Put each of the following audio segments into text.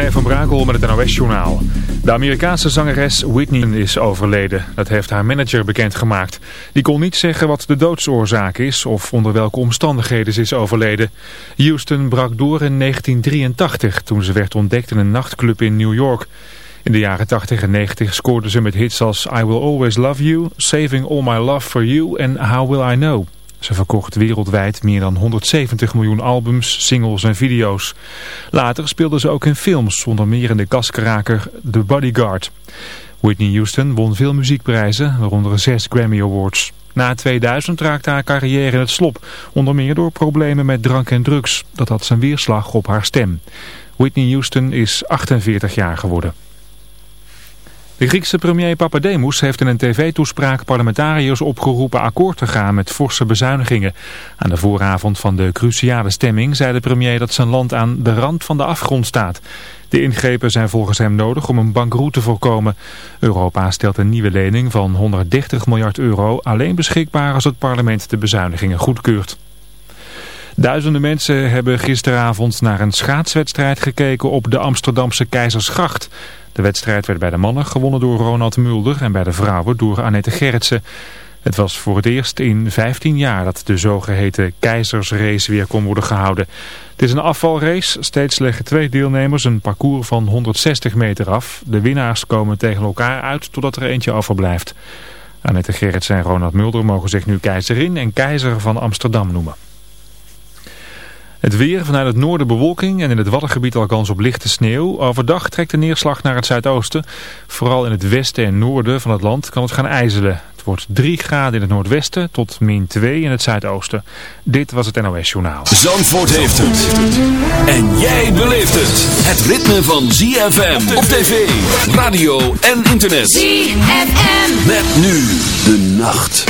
René van Brakel met het NOS-journaal. De Amerikaanse zangeres Whitney is overleden. Dat heeft haar manager bekendgemaakt. Die kon niet zeggen wat de doodsoorzaak is of onder welke omstandigheden ze is overleden. Houston brak door in 1983 toen ze werd ontdekt in een nachtclub in New York. In de jaren 80 en 90 scoorde ze met hits als I Will Always Love You, Saving All My Love For You en How Will I Know. Ze verkocht wereldwijd meer dan 170 miljoen albums, singles en video's. Later speelde ze ook in films, onder meer in de kaskraker The Bodyguard. Whitney Houston won veel muziekprijzen, waaronder zes Grammy Awards. Na 2000 raakte haar carrière in het slop, onder meer door problemen met drank en drugs. Dat had zijn weerslag op haar stem. Whitney Houston is 48 jaar geworden. De Griekse premier Papademos heeft in een tv-toespraak parlementariërs opgeroepen akkoord te gaan met forse bezuinigingen. Aan de vooravond van de cruciale stemming zei de premier dat zijn land aan de rand van de afgrond staat. De ingrepen zijn volgens hem nodig om een bankroet te voorkomen. Europa stelt een nieuwe lening van 130 miljard euro alleen beschikbaar als het parlement de bezuinigingen goedkeurt. Duizenden mensen hebben gisteravond naar een schaatswedstrijd gekeken op de Amsterdamse Keizersgracht. De wedstrijd werd bij de mannen gewonnen door Ronald Mulder en bij de vrouwen door Annette Gerritsen. Het was voor het eerst in 15 jaar dat de zogeheten keizersrace weer kon worden gehouden. Het is een afvalrace. Steeds leggen twee deelnemers een parcours van 160 meter af. De winnaars komen tegen elkaar uit totdat er eentje overblijft. Annette Gerritsen en Ronald Mulder mogen zich nu keizerin en keizer van Amsterdam noemen. Het weer vanuit het noorden bewolking en in het Waddengebied al kans op lichte sneeuw. Overdag trekt de neerslag naar het zuidoosten. Vooral in het westen en noorden van het land kan het gaan ijzelen. Het wordt 3 graden in het noordwesten tot min 2 in het zuidoosten. Dit was het NOS Journaal. Zandvoort heeft het. En jij beleeft het. Het ritme van ZFM op tv, radio en internet. ZFM. Met nu de nacht.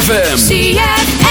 ZFM.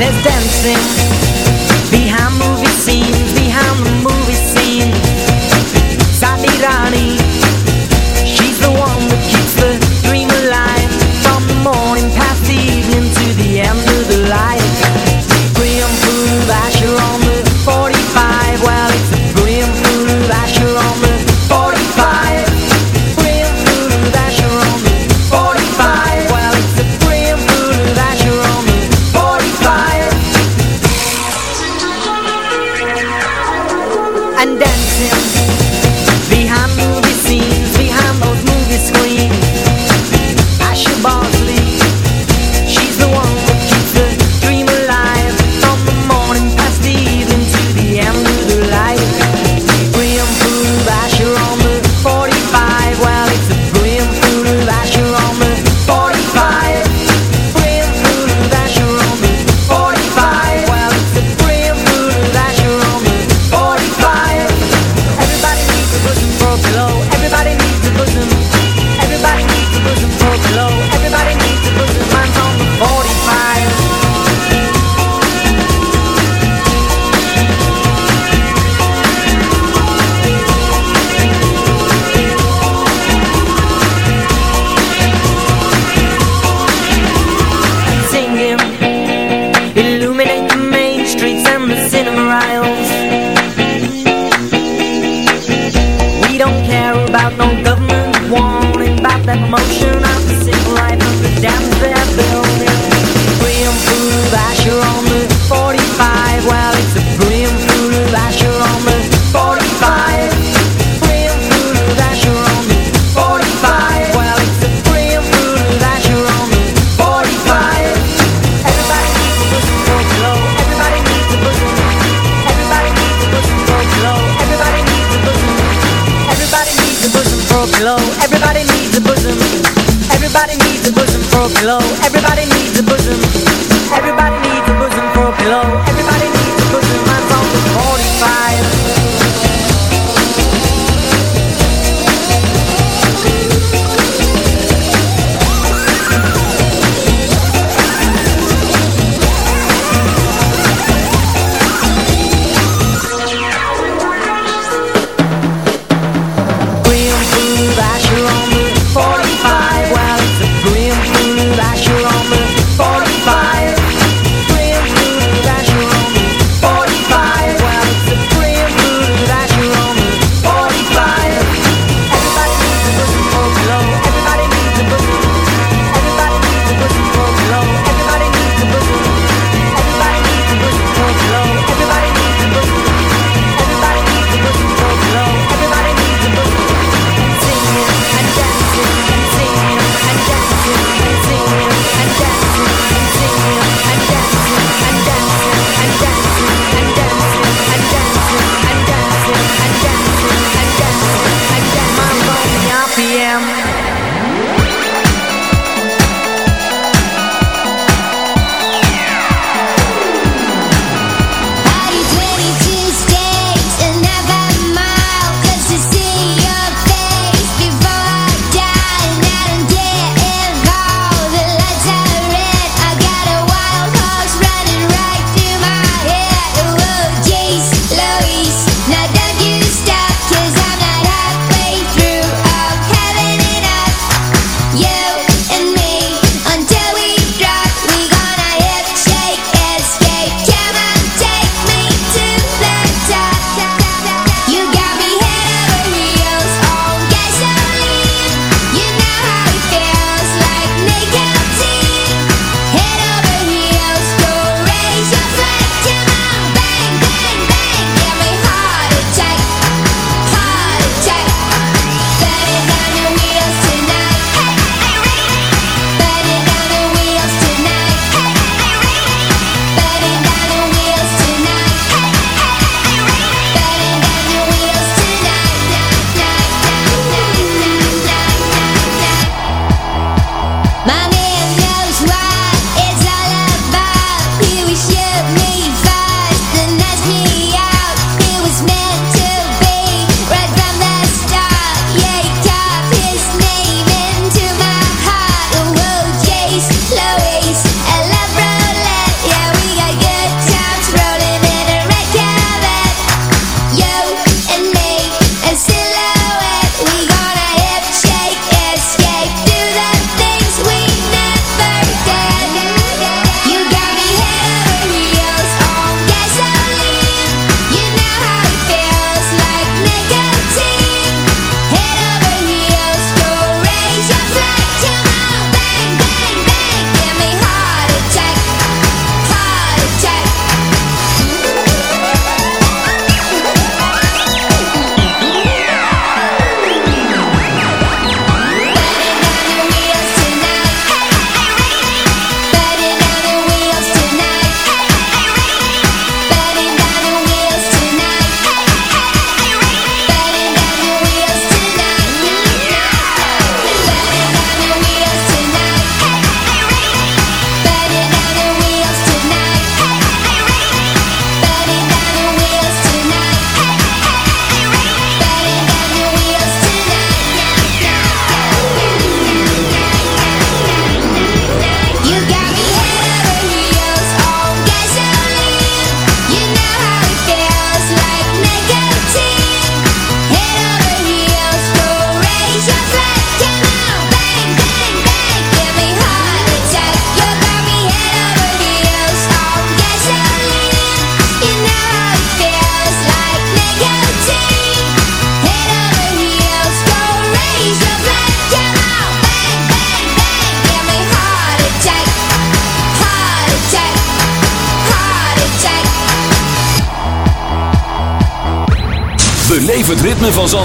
There's dancing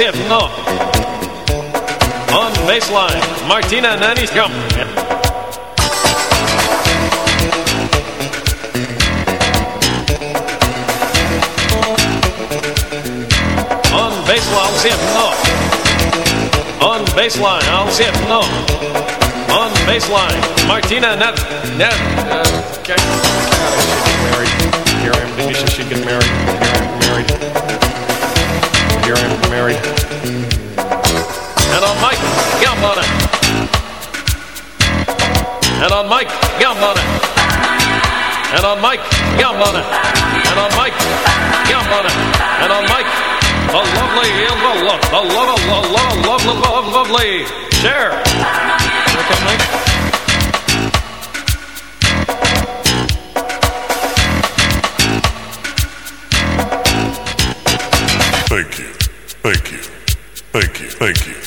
It, no. On baseline, Martina Nanny's come. On baseline, it, no. On baseline, I'll no. On baseline, Martina Net, Net, uh, okay. I should get married. Here I am, maybe she married. Mary. And on Mike Gambona. And on Mike Gambona. And on Mike Gambona. And on Mike Gambona. And on Mike, a lovely, the love, the love, the love, the love, lovely, Cher. Here come Mike.